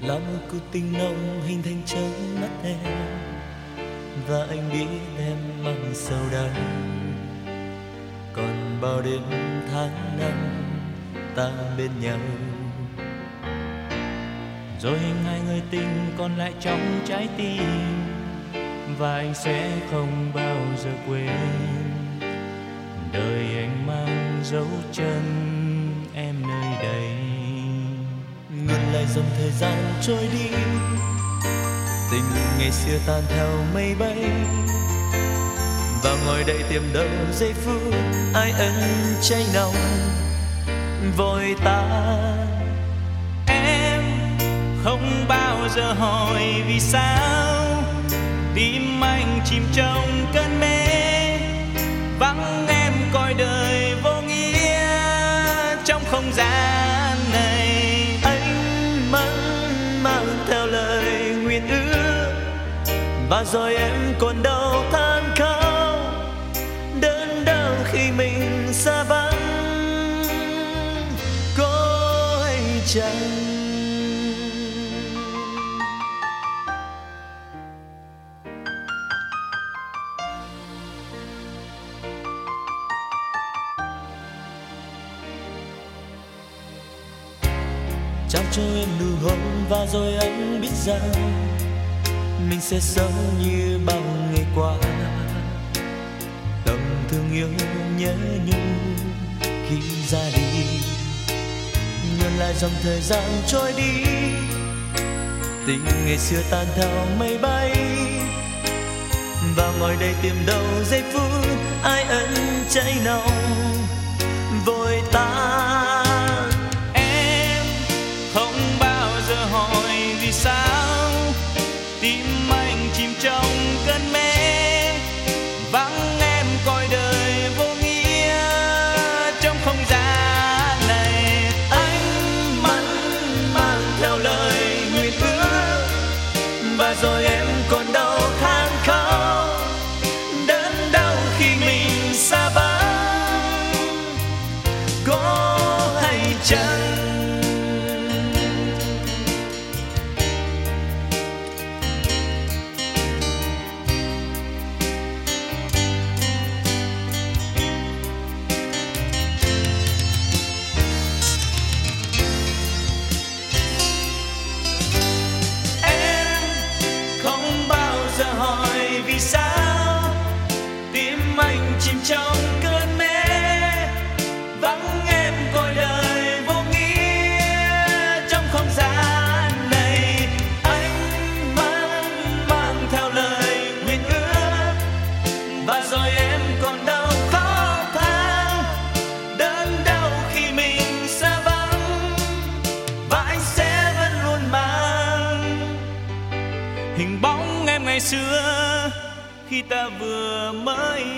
là một cuộc tình nồng hình thành trong mắt em. Và anh biết em mang sầu đắng. còn bao đêm tháng năm, ta bên nhau. Rồi hình hai người tình còn lại trong trái tim. Và anh sẽ không bao giờ quên. Đời anh mang dấu chân dòng thời gian trôi đi. Tình ngày xưa tan theo mây bay, và ngồi đây tìm đâu giây phút ai ân cháy nồng, vội tan em không bao giờ hỏi vì sao, tim anh chìm trong và rồi em còn đau than khóc đớn đau khi mình xa vắng. Có hay chẳng trao cho em nụ hôn và rồi anh biết rằng mình sẽ sống như bao ngày qua. Tâm thương yêu nhớ nhung khi ra đi. Nhớ lại dòng thời gian trôi đi. Tình ngày xưa tan theo mây bay. Và ngồi đây tìm đâu giây phút, ai ân cháy nồng. Vội tan. Em không bao giờ hỏi vì sao tim anh chìm trong chìm trong cơn mê, vắng em coi đời vô nghĩa. Trong không gian này, anh mang mang theo lời nguyện ước. Và rồi em còn đau khó than đớn đau khi mình xa vắng. Và anh sẽ vẫn luôn mang hình bóng em ngày xưa khi ta vừa mới